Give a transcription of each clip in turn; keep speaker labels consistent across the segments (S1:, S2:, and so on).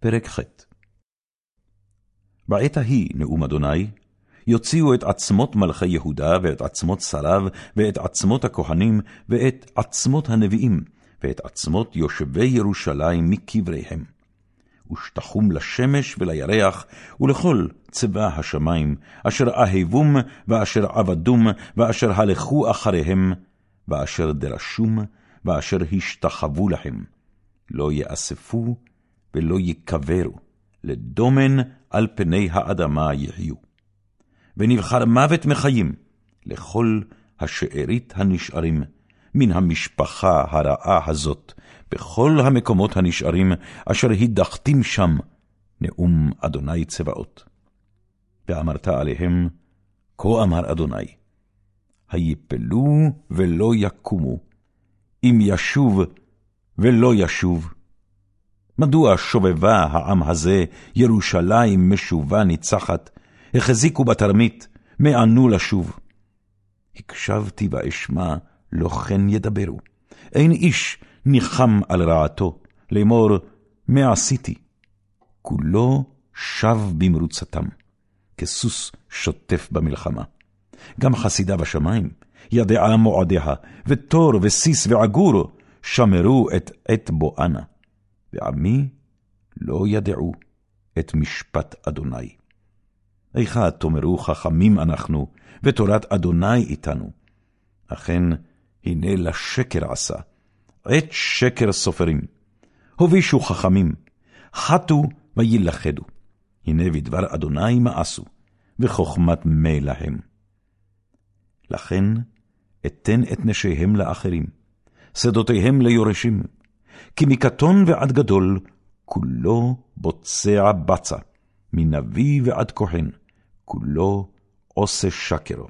S1: פרק ח' בעת ההיא, נאום אדוני, יוציאו את עצמות מלכי יהודה, ואת עצמות שריו, ואת עצמות הכהנים, ואת עצמות הנביאים, ואת עצמות יושבי ירושלים מקבריהם. ושתחום לשמש ולירח, ולכל צבא השמים, אשר אהבום, ואשר עבדום, ואשר הלכו אחריהם, ואשר דרשום, ואשר השתחוו להם. לא יאספו ולא יקברו, לדומן על פני האדמה יחיו. ונבחר מוות מחיים לכל השארית הנשארים מן המשפחה הרעה הזאת, בכל המקומות הנשארים, אשר הדחתים שם, נאום אדוני צבאות. ואמרת עליהם, כה אמר אדוני, היפלו ולא יקומו, אם ישוב ולא ישוב. מדוע שובבה העם הזה, ירושלים משובה ניצחת, החזיקו בתרמית, מענו לשוב. הקשבתי ואשמע, לא כן ידברו. אין איש ניחם על רעתו, לאמור, מה עשיתי? כולו שב במרוצתם, כסוס שוטף במלחמה. גם חסידה בשמיים, ידעה מועדיה, ותור וסיס ועגור, שמרו את עת בואנה. ועמי לא ידעו את משפט אדוני. איכה תאמרו חכמים אנחנו, ותורת אדוני איתנו. אכן, הנה לשקר עשה, עת שקר סופרים. הובישו חכמים, חטו וילכדו. הנה בדבר אדוני מאסו, וחוכמת מי להם. לכן אתן את נשיהם לאחרים, שדותיהם ליורשים, כי מקטון ועד גדול, כולו בוצע בצע, מנביא ועד כהן, כולו עושה שקר.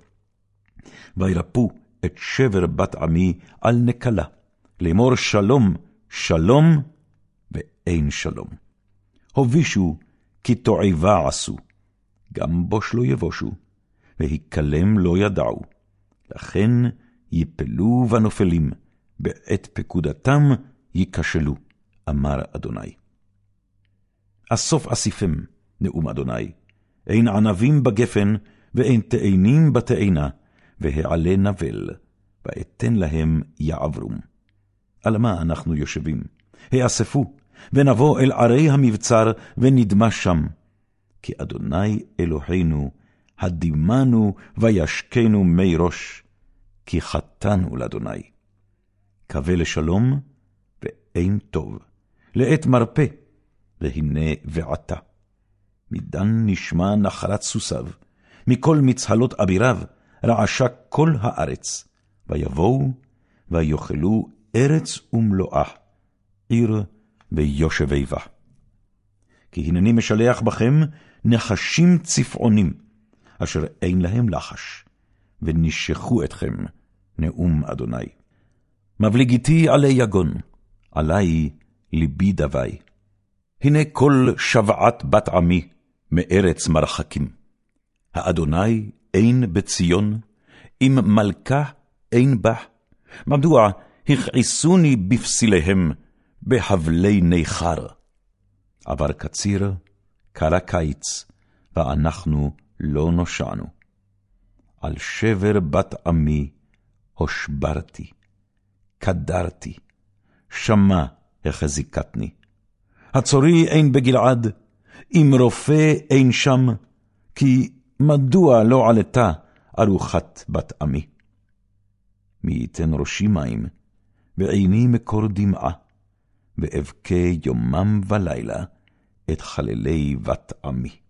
S1: וירפו את שבר בת עמי על נקלה, לאמור שלום, שלום, ואין שלום. הובישו, כי תועבה עשו, גם בוש לא יבושו, והיכלם לא ידעו. לכן יפלו ונופלים, בעת פקודתם ייכשלו, אמר אדוני. אסוף אסיפם, נאום אדוני, אין ענבים בגפן, ואין תאנים בתאנה, והעלה נבל, ואתן להם יעברום. על מה אנחנו יושבים? האספו, ונבוא אל ערי המבצר, ונדמה שם. כי אדוני אלוהינו, הדימנו וישקנו מי ראש, כי חטאנו לאדוני. קווה לשלום, ואין טוב, לעת מרפא, והנה ועתה. מדן נשמע נחלת סוסיו, מכל מצהלות אביריו, רעשה כל הארץ, ויבואו, ויאכלו ארץ ומלואה, עיר ויושבי בה. כי הנני משלח בכם נחשים צפעונים, אשר אין להם לחש, ונשכו אתכם, נאום אדוני. מבליגיתי עלי יגון, עלי ליבי דווי. הנה כל שוועת בת עמי מארץ מרחקים. האדוני אין בציון, אם מלכה אין בה. מדוע הכעיסוני בפסיליהם, בהבלי ניכר? עבר קציר, קרא קיץ, ואנחנו לא נושענו. על שבר בת עמי הושברתי, קדרתי, שמע החזיקתני. הצורי אין בגלעד, אם רופא אין שם, כי מדוע לא עלתה ארוחת בת עמי? מי ייתן ראשי מים, ועיני מקור דמעה, ואבכה יומם ולילה את חללי בת עמי.